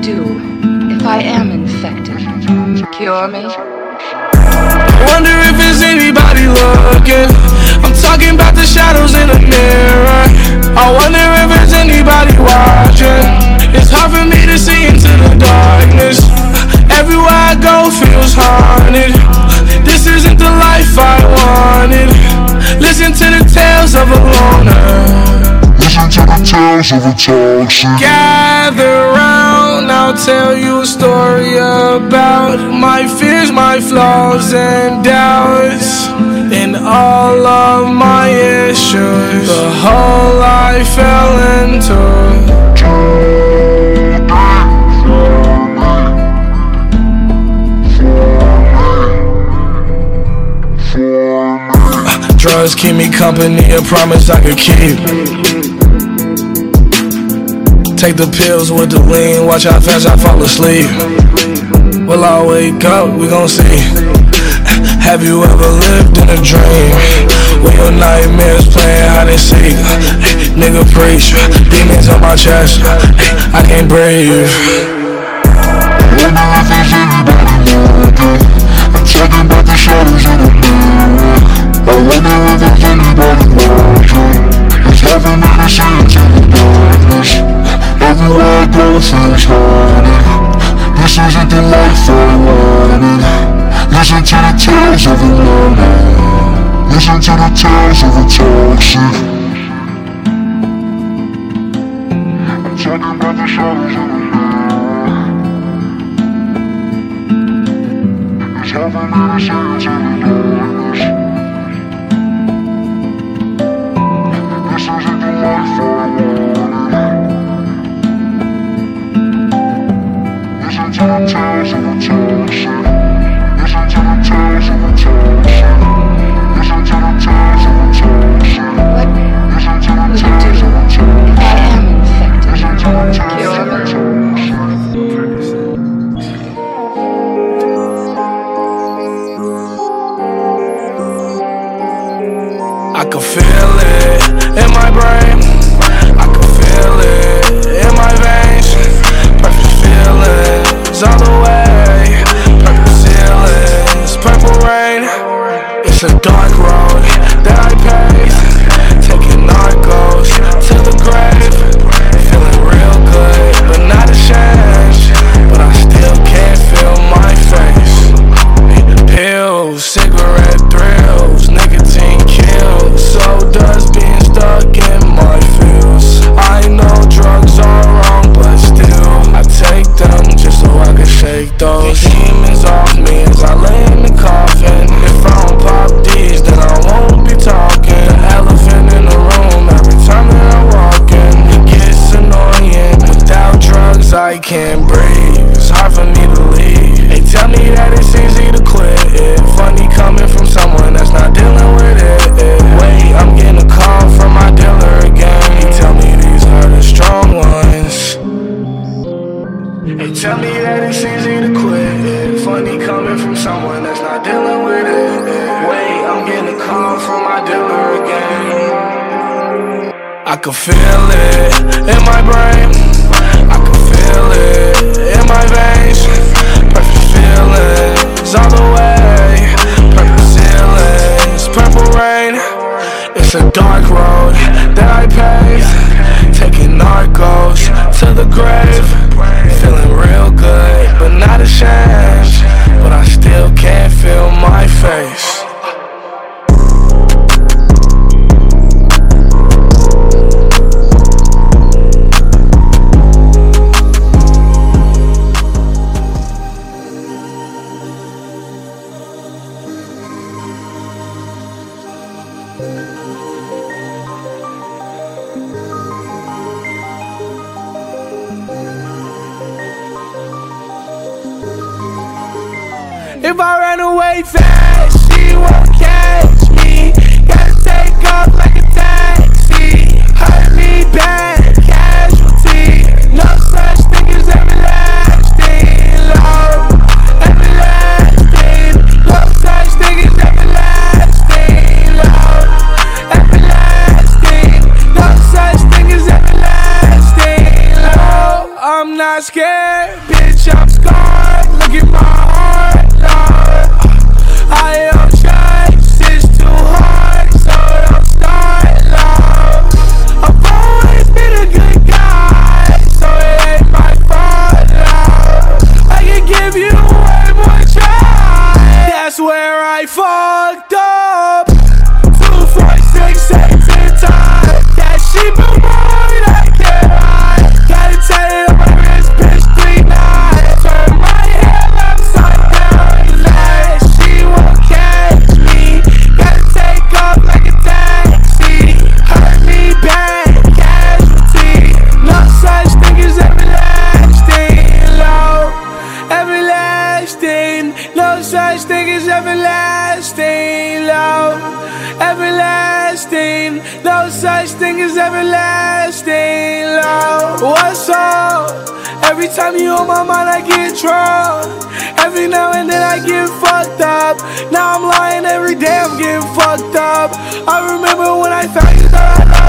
do if I am infected? Cure me? Wonder if there's anybody looking. I'm talking about the shadows in the mirror. I wonder if there's anybody watching. It's hard for me to see into the darkness. Everywhere I go feels haunted. This isn't the life I wanted. Listen to the tales of a loner. To the tales of a toxic. Gather round, I'll tell you a story about my fears, my flaws, and doubts. And all of my issues. The hole I fell into. Drugs keep me company, a promise I could keep. Take the pills with the lean, watch how fast I fall asleep. Will I wake up? We gon' see. Have you ever lived in a dream? When your nightmares playing hide and seek. Nigga preach, demons on my chest. I can't breathe. Wonder if there's anybody looking. I'm talking about the shadows in the mirror. I wonder if there's anybody watching. It's for me to see into the darkness. Haunted. This isn't the life I wanted. Listen to the tales of the loner. Listen to the tales of a toxic. I'm talking about the shadows in the mirror. It's hard for me to Listen to the feel it in my brain. I can feel it in my veins. Perfect feelings all the way. If I ran away fast, she won't catch me. Gotta take off like a taxi. Hurt me bad, casualty. No such thing as everlasting love. Everlasting. No such thing as everlasting love. Everlasting. No such thing as everlasting love. I'm not not scared, no such thing as everlasting love. Everlasting, no such thing as everlasting love. What's up? Every time you on my mind, I get drunk. Every now and then I get fucked up. Now I'm lying every day, I'm getting fucked up. I remember when I found you that I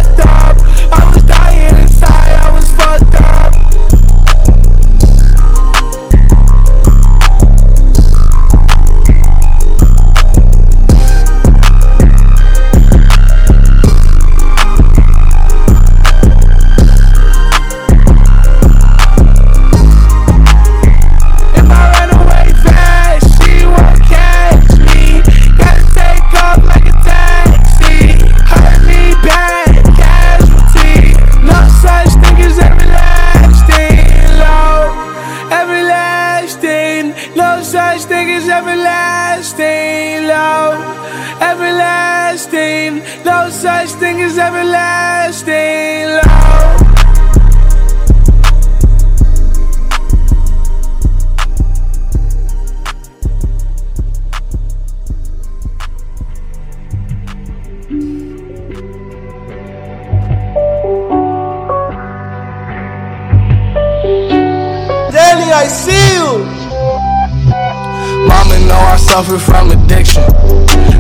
suffer from addiction.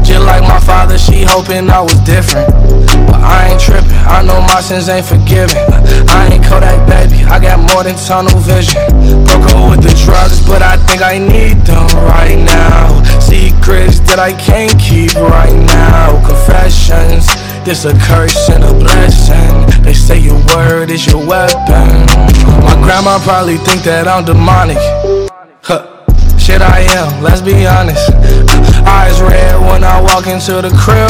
Just like my father, she hoping I was different. But I ain't tripping, I know my sins ain't forgiven. I ain't Kodak baby, I got more than tunnel vision. Broke up with the drugs, but I think I need them right now. Secrets that I can't keep right now. Confessions, this a curse and a blessing. They say your word is your weapon. My grandma probably think that I'm demonic. Shit, I am, let's be honest. Eyes red when I walk into the crib.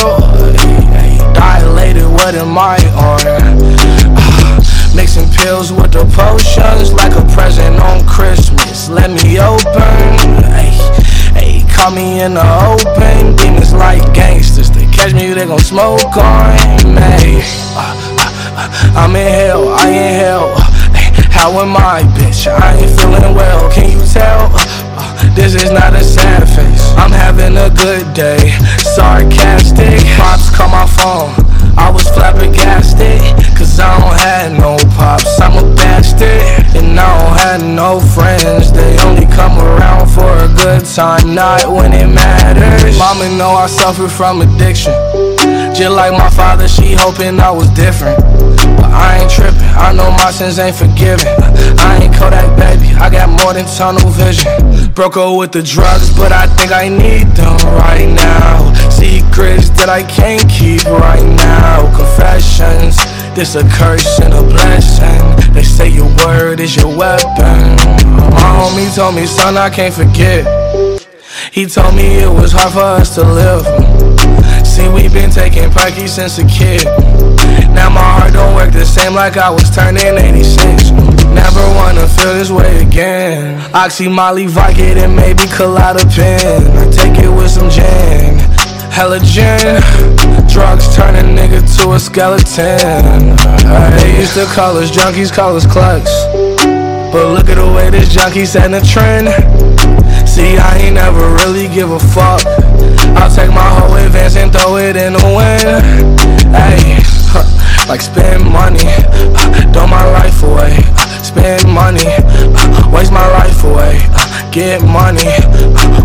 Dilated, what am I on? Mixing pills with the potions like a present on Christmas. Let me open. Ay, call me in the open. Demons like gangsters. They catch me, they gon' smoke on me. Uh, uh, I'm in hell, I in hell. How am I, bitch? I ain't feeling well, can you? Uh, This is not a sad face. I'm having a good day. Sarcastic. Pops call my phone. I was flabbergasted. Cause I don't have no pops. I'm a bastard. And I don't have no friends. They only come around for a good time, not when it matters. Mama know I suffer from addiction. Just like my father, she hoping I was different. But I ain't tripping, I know my sins ain't forgiven. I ain't Kodak baby, I got more than tunnel vision. Broke up with the drugs, but I think I need them right now. Secrets that I can't keep right now. Confessions, this a curse and a blessing. They say your word is your weapon. My homie told me, son, I can't forget. He told me it was hard for us to live. See, we been taking perky since a kid. Now my heart don't work the same like I was turning 86. Never wanna feel this way again. Oxy, Molly, Vicodin, and maybe Klonopin. I take it with some gin. Hella gin. Drugs turn a nigga to a skeleton. They used to call us junkies, call us clucks. But look at the way this junkie setting a trend. See, I ain't never really give a fuck. I'll take my whole advance and throw it in the wind. Hey, like spend money, uh, throw my life away. Uh, spend money, uh, waste my life away. Get money,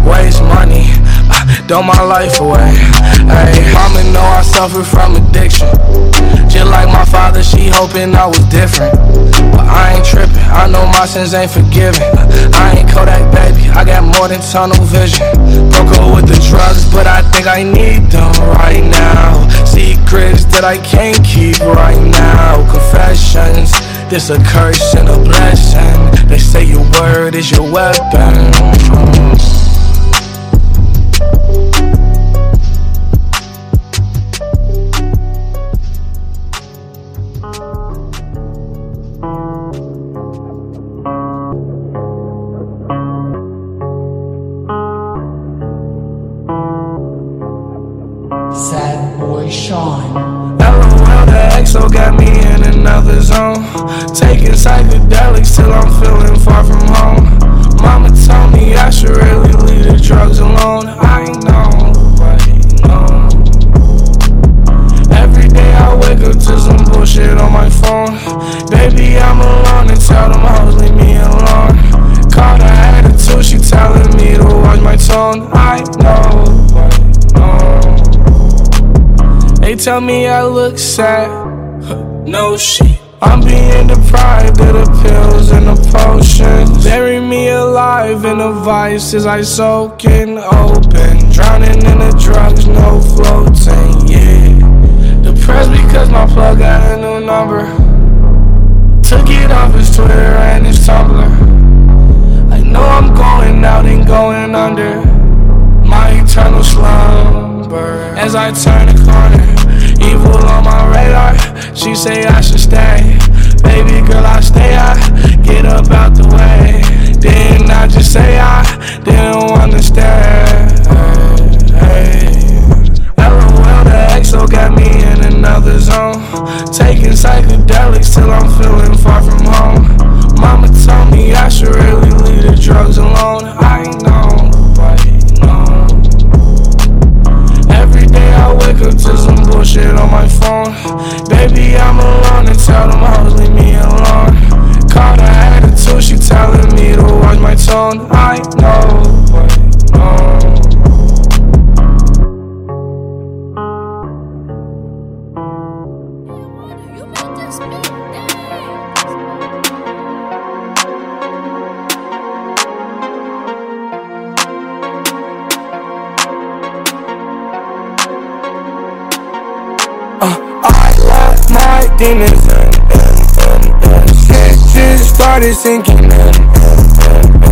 waste money. Throw my life away. Hey, mama know I suffer from addiction. Just like my father, she hoping I was different. But I ain't tripping, I know my sins ain't forgiven. I ain't Kodak, baby. I got more than tunnel vision. Broke up with the drugs, but I think I need them right now. Secrets that I can't keep right now. Confessions. This a curse and a blessing. They say your word is your weapon. Zone. Taking psychedelics till I'm feeling far from home. Mama told me I should really leave the drugs alone. I know, but no. Every day I wake up to some bullshit on my phone. Baby, I'm alone and tell them hoes leave me alone. Called her attitude, she telling me to watch my tone. I know, but no. They tell me I look sad. No shit. I'm being deprived of the pills and the potions. Bury me alive in the vices I soak in open. Drowning in the drugs, no floating, yeah. Depressed because my plug got a new number. Took it off his Twitter and his Tumblr. I know I'm going out and going under my eternal slumber. As I turn the corner, evil on my radar. She say I should stay. Baby girl, I stay. I get up out the way. Then I just say I didn't understand. Hey. LOL, the XO got me just started sinking in.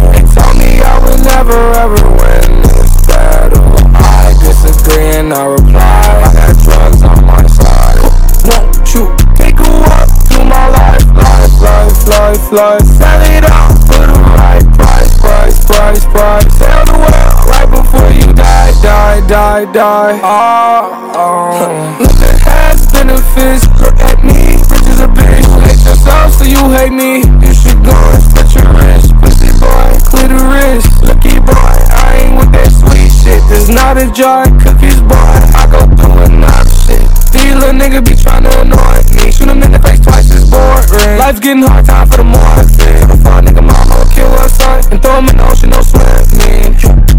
They told me I would never ever win this battle. I disagree and I reply. I got drugs on my side. Won't you take a walk through my life, life, life, life, life? Sell it out for the right price, price, price, price. Tell the world right before you die, die, die, die. Oh, oh. Look at has benefits. Look at me, a bitch. You hate yourself, so you hate me. You should go and split your wrist. Pussy boy, clitoris. Lucky boy, I ain't with that sweet shit. There's not a jar cookies, boy. I go through enough shit. These little nigga be tryna annoy me. Shoot him in the face twice as boring. Life's getting hard, time for the morphine. The fuck nigga mama will kill her son and throw him in the ocean, no swimming.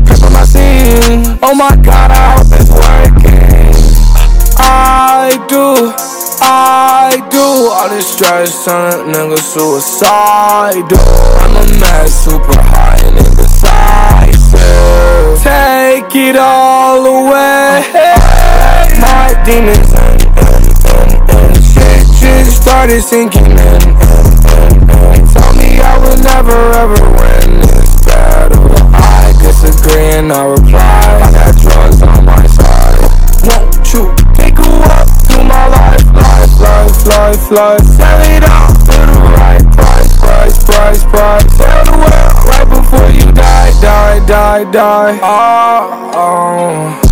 Crip on my scene. Oh my god, I hope it's working. I do, I do all this stress, turn a nigga suicidal. I'm a mess, super high and indecisive. Take it all away. My demons and, shit just started sinking in. Tell me I would never ever win this battle. I disagree and I reply. I life, life, life? Sell it out for the right price, price, price, price. Tell the world right before you die, die, die, die. Ah, oh, oh.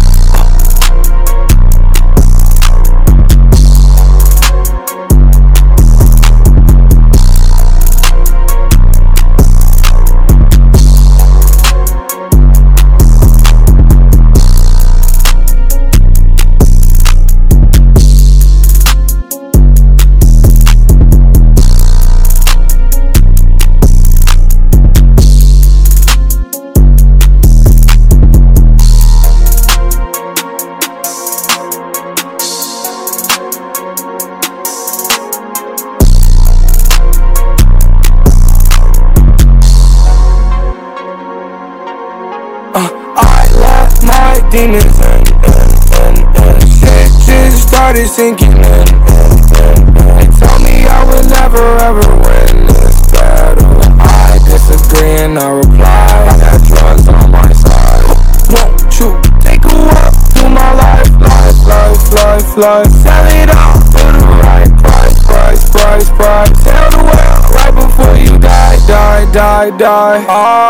Demons in, in, in, in. Shit just started sinking in, in, in, in. They told me I would never ever win this battle. I disagree and I reply. I got drugs on my side. Won't you take a walk through my life, life, life, life, life? Sell it all for the right price, price, price, price. Tell the world right before you die, die, die, die. Oh,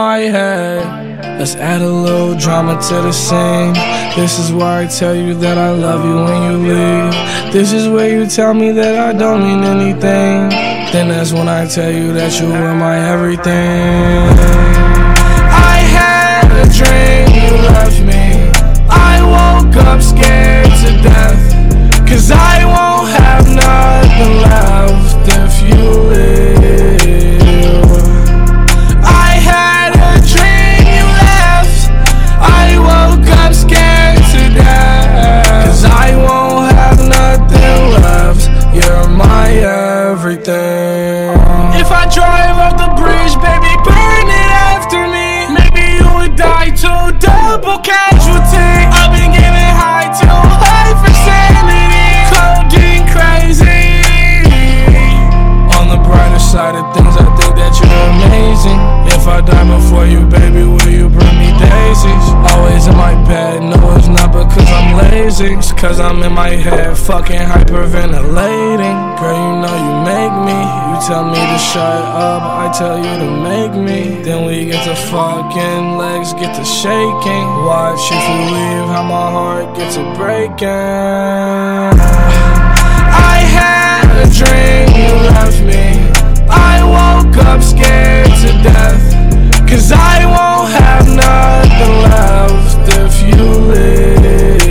my head. Let's add a little drama to the scene. This is where I tell you that I love you when you leave. This is where you tell me that I don't mean anything. Then that's when I tell you that you were my everything. I had a dream you left me. I woke up scared to death. Cause I won't have nothing left if you Bed, no, it's not because I'm lazy. It's cause I'm in my head, fucking hyperventilating. Girl, you know you make me. You tell me to shut up, I tell you to make me. Then we get to fucking, legs get to shaking. Watch if you leave, how my heart gets to breaking. I had a dream you left me. I woke up scared to death. Cause I won't have nothing left if you leave.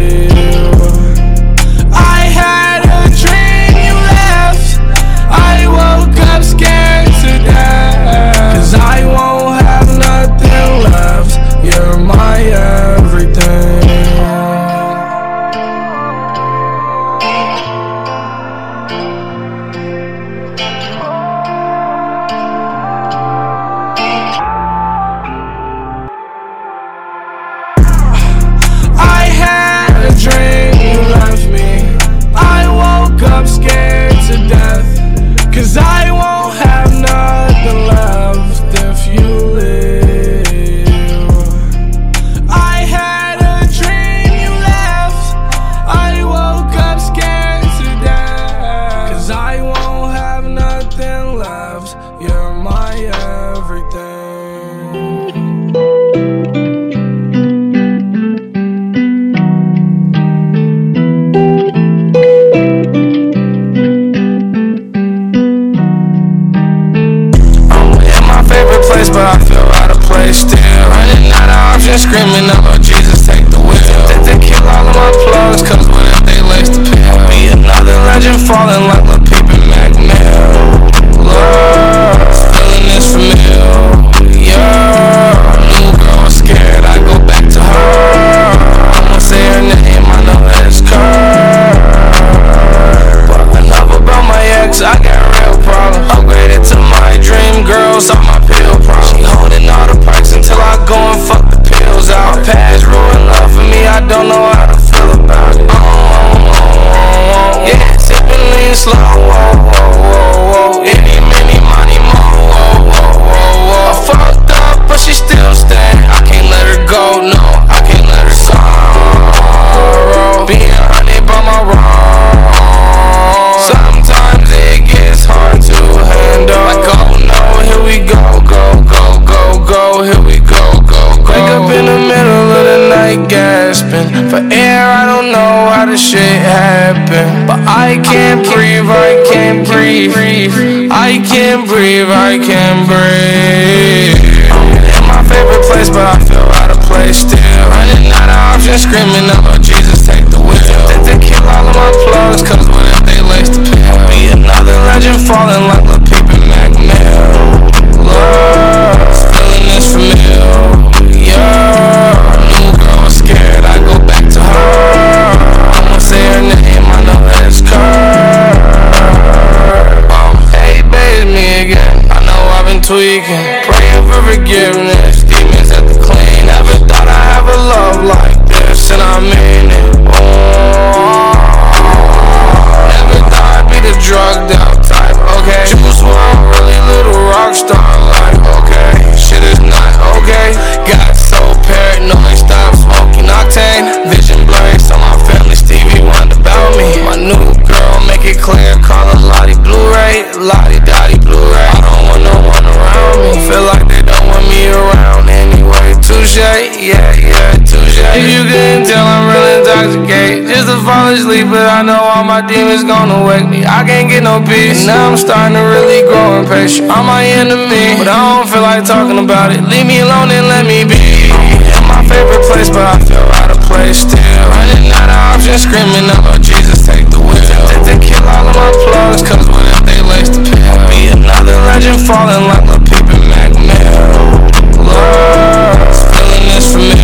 Breathe. I can't breathe, I can't breathe. In my favorite place, but I feel out of place still. Running out of options, screaming out, oh Jesus, take the wheel. They, they kill all of my plugs, cause what if they lace the pill? Be another legend falling like the tweaking, praying for forgiveness. Demons at the clean. Never thought I'd have a love like this, and I mean it. Oh, never thought I'd be the drugged out type. Okay, Juice WRLD, really little rock star. Like, okay, shit is not okay. Got so paranoid, stop smoking octane. Vision blurry, so my family Stevie wondered about me. My new girl, make it clear, call her Lottie Blu-ray, Lottie To fall asleep, but I know all my demons gonna wake me. I can't get no peace. And now I'm starting to really grow impatient. I'm my enemy, but I don't feel like talking about it. Leave me alone and let me be. In my favorite place, but I feel out of place still. Running out of options, screaming out, oh Jesus, take the wheel. They, they kill all of my plugs, cause if they lace the pill? Be another legend falling like the Peep and Mac Mill. Feeling this familiar.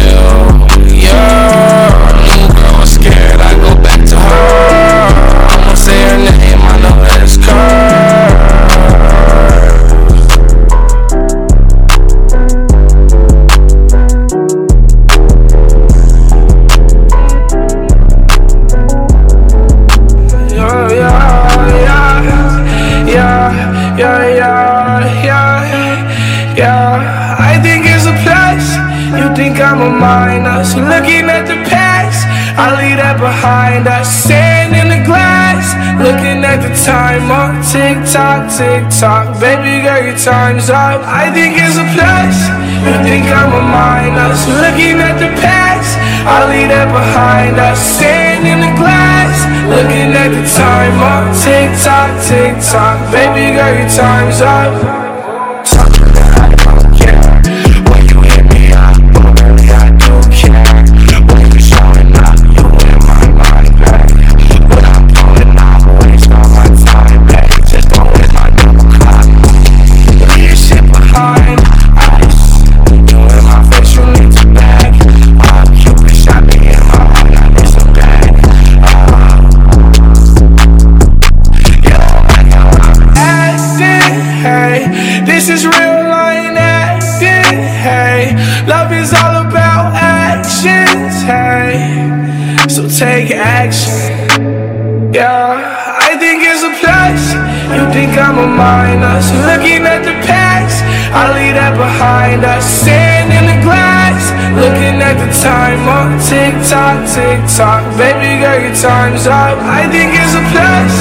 The timer. Tick tock, tick tock. Baby girl, your time's up. I think it's a plus. You think I'm a minus. Looking at the past, I leave that behind us. Sand in the glass, looking at the timer. Tick tock, tick tock. Baby girl, your time's up. Minus. Looking at the past, I leave that behind us. Sand in the glass, looking at the time timer. Tick tock, tick tock. Baby girl, your time's up. I think it's a plus.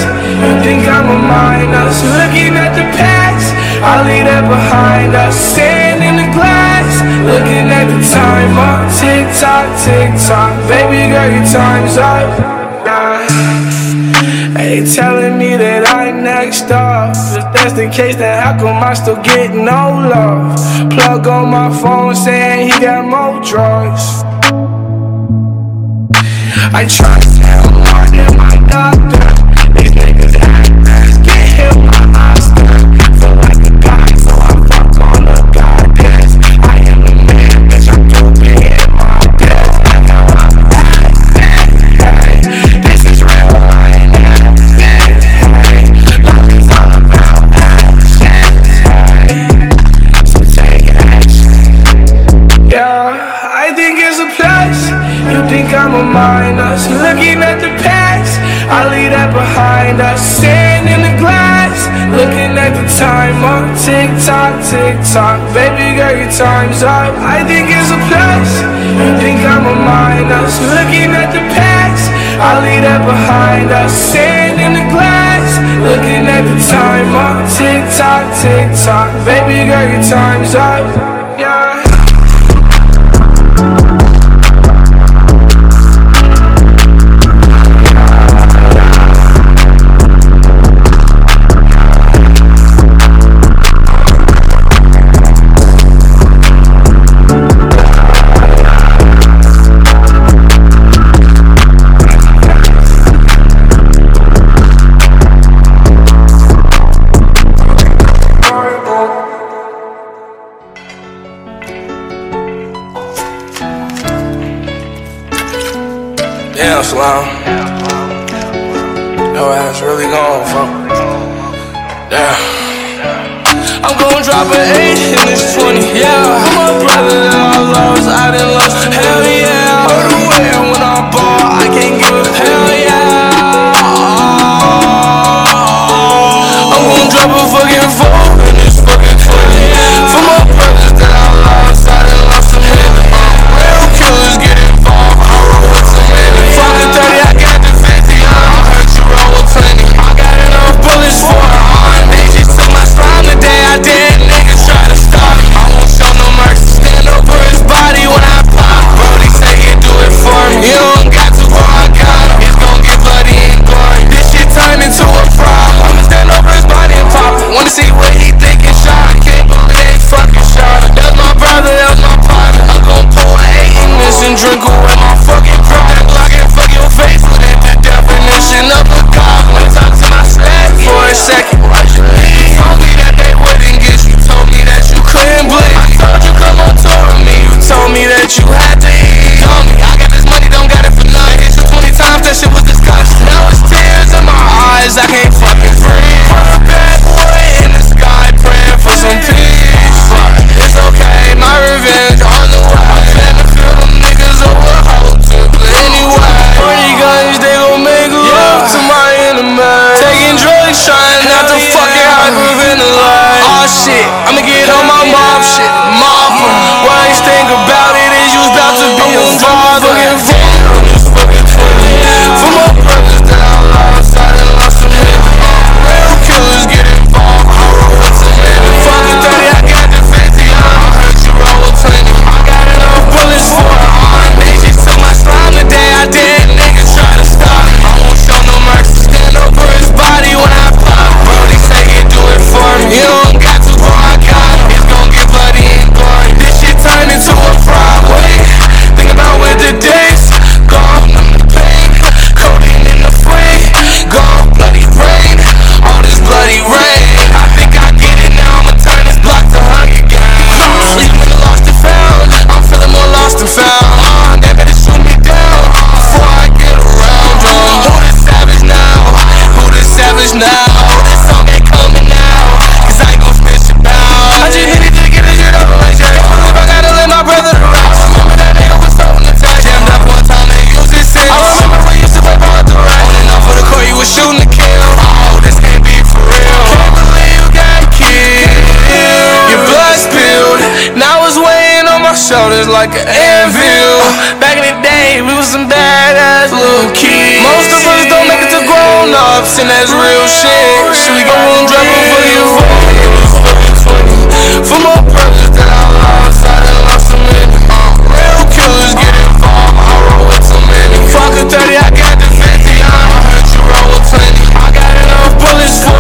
You think I'm a minus. Looking at the past, I leave that behind us. Sand in the glass, looking at the time timer. Tick tock, tick tock. Baby girl, your time's up. They telling me that I'm next up. If that's the case, then how come I still get no love? Plug on my phone saying he got more drugs. I try to tell my doctor. These niggas act fast, get a minus. Looking at the past, I leave that behind us. Sand in the glass, looking at the timer. Tick tock, tick tock. Baby girl, your time's up. I think it's a plus. You think I'm a minus. Looking at the past, I leave that behind us. Sand in the glass, looking at the timer. Tick tock, tick tock. Baby girl, your time's up. but eight and it's 20, yeah. like an anvil. Back in the day, we was some badass little kids. Most of us don't make it to grown ups, and that's real shit. Should we go gon' drop it for you. For my purpose that I lost, I done lost some in Real killers get involved, I roll with some many. Fuck a 30, I got the 50, I don't hurt you, roll with 20. I got enough bullets for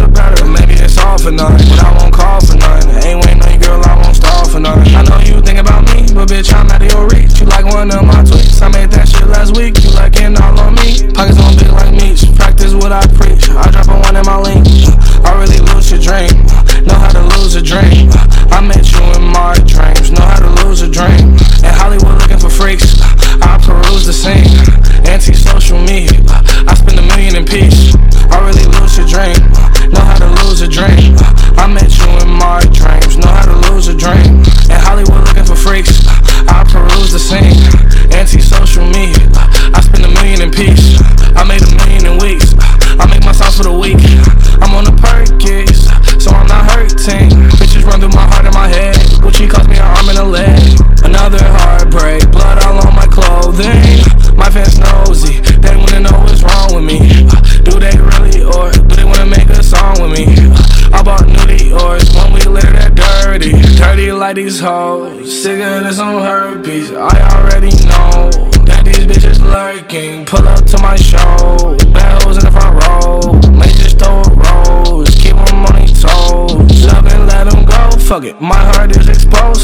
the better. Maybe it's all for nothing, but I won't call for nothing. I ain't waiting on girl, I won't stall for nothing. I know you think about me, but bitch, I'm out of your reach. You like one of my tweets, I made that shit last week. You like it all on me. Pockets on big like me, practice what I preach. I drop a one in my lane. I really lose your dream, know how to lose a dream. I met you in my dreams, know how to lose a dream. In Hollywood looking for freaks, I peruse the scene. Anti-social media, I spend a million in peace.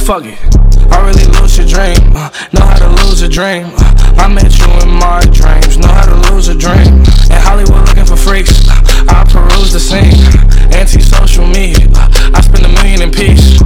Fuck it. I really lose your dream. Uh, know how to lose a dream. Uh, I met you in my dreams. Know how to lose a dream. In Hollywood looking for freaks. Uh, I peruse the scene. Anti-social media. I spend a million in peace.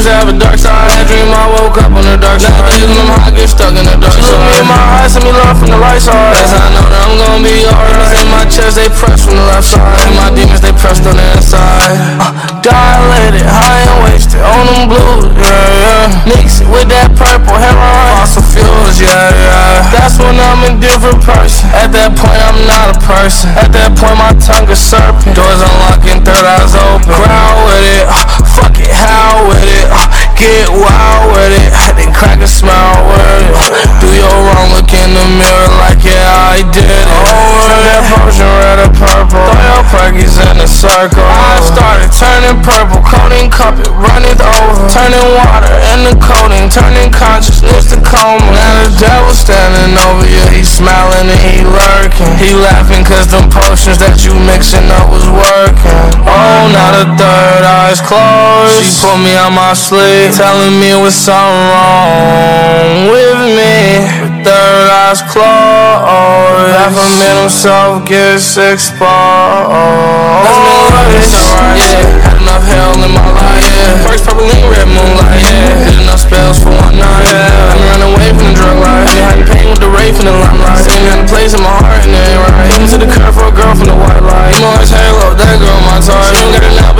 Used to have a dark side. I dream I woke up on the dark side. Nowadays when I'm hot, get stuck in the dark side. She look me in my eyes, send me love from the light side. That's how I know that I'm gonna be alright. They press from the left side. And my demons, they pressed on the inside. Uh, dilated, high and wasted on them blues, yeah, yeah. Mix it with that purple heroin, fossil fuels, yeah, yeah. That's when I'm a different person. At that point, I'm not a person. At that point, my tongue is serpent. Doors unlocking, third eyes open. Crowd with it, uh, fuck it, how with it. Uh, get wild with it, then crack a smile with it. Do your wrong, look in the mirror like, yeah, I did it. Oh, Drink that potion, red or purple. Throw your perkies in a circle. I started turning purple, codeine cup it, run it over. Turning water into codeine, turning consciousness to coma. Now the devil standing over you, he smiling and he lurking. He laughing cause them potions that you mixing up was working. Oh, now the third eye's closed. She put me on my sleeve, telling me what's something wrong with me. The third eye's closed. Half a man himself gets exposed. Make love, alright, yeah. Had enough hell in my life, yeah. First purple lean, red moonlight, yeah. Did enough spells for one night, yeah. I'm running away from the drug life. I'm hiding pain with the rape and the limelight. Sitting in a place in my heart and it ain't right. Came to the curve for a girl from the white light. Morris Halo, that girl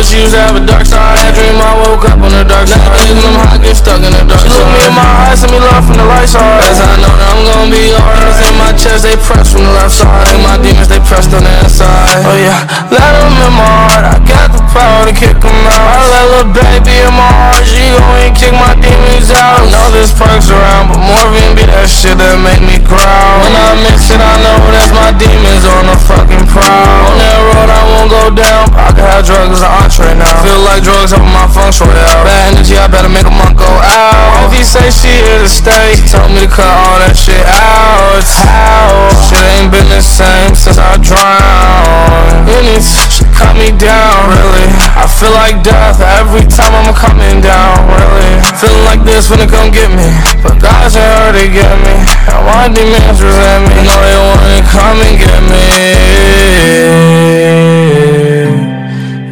but she used to have a dark side. I dream I woke up on the dark side. When I'm hot, get stuck in the dark She look me in my eyes, send me love from the light side. How I know that I'm gonna be alright. In my chest, they press from the left side. And my demons, they pressed on the inside. Oh yeah, let them in my heart. I got the power to kick them out. I let little baby in my heart. She gon' kick my demons out. I know there's perks around, but Morphine be that shit that make me growl. When I mix it, I know that's my demons on the fucking prowl. On that road, I won't go down. I can have drugs as entree now. Feel like drugs helping my feng shui out. Bad energy, I better make a month go out. If he say she here to stay, he told me to cut all that shit out. How? Shit ain't been the same since I drowned. And it's she cut me down, really. I feel like death every time I'm coming down, really. Feeling like this when it come get me. But God sent her to get me. And my demons resent me. Know they wanna come and get me.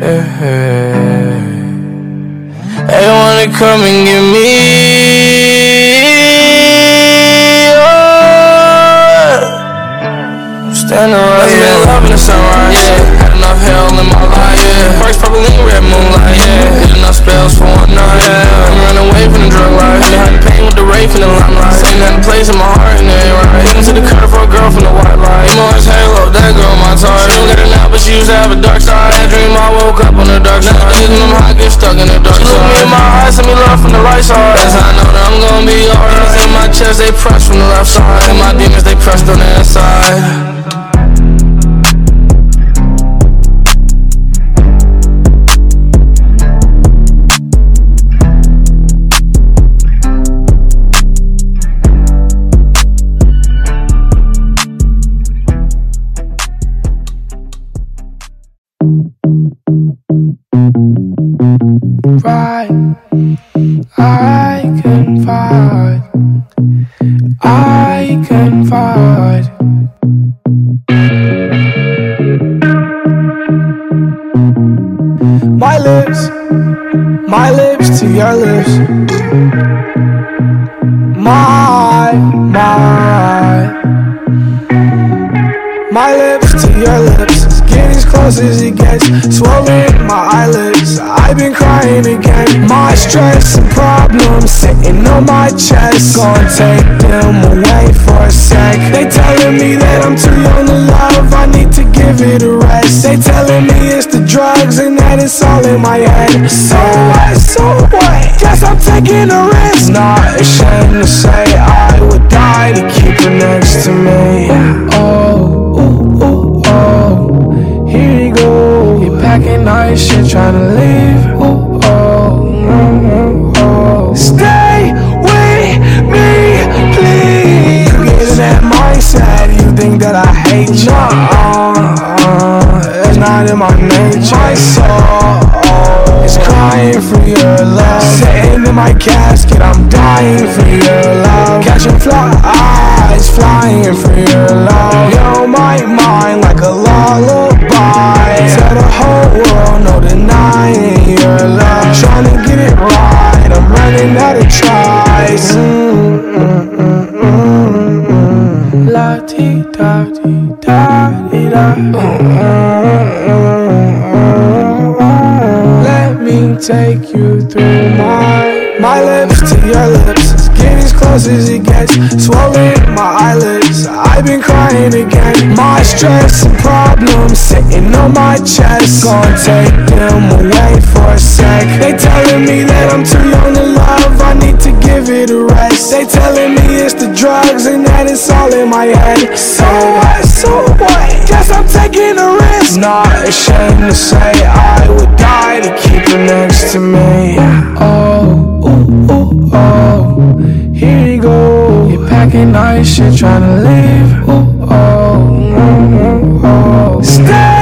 They wanna come and get me. Nowadays I'm hot, get stuck in the dark side. Look me in my eyes, send me love from the light side. That's how I know that I'm gonna be alright. In my chest, they press from the left side. And my demons, they pressed on the inside. My, my. My lips to your lips. As close as it gets. Swollen my eyelids. I've been crying again. My stress and problems sitting on my chest. Gonna take them away for a sec. They telling me that I'm too young to love. I need to give it a rest. They telling me it's the drugs and that it's all in my head. So what? So what? Guess I'm taking a risk. Not ashamed to say I would die to keep her next to me. Oh, You're packing nice shit, trying to leave. Ooh, oh, mm, oh. Stay with me, please. You that mindset, you think that I hate you. Nah, it's not in my nature. My soul is crying for your love. Sitting in my casket, I'm dying for your love. Catching flies, flying for your love. You're my mind like a lullaby. Denying your love. Trying to get it right, I'm running out of tries. La ti da di da di da. Let me take you through my my lips to your lips. Get as close as it gets. Swollen my eyelids. I've been crying again. My stress and problems sitting on my chest. Gonna take them away for a sec. They telling me that I'm too young to love. I need to give it a rest. They telling me it's the drugs and that it's all in my head. So what? So what? Guess I'm taking a risk. Not ashamed to say I would die to keep her next to me. Oh, ooh, ooh, oh. Here you go. You're packing nice shit, trying to leave. Ooh, Stay.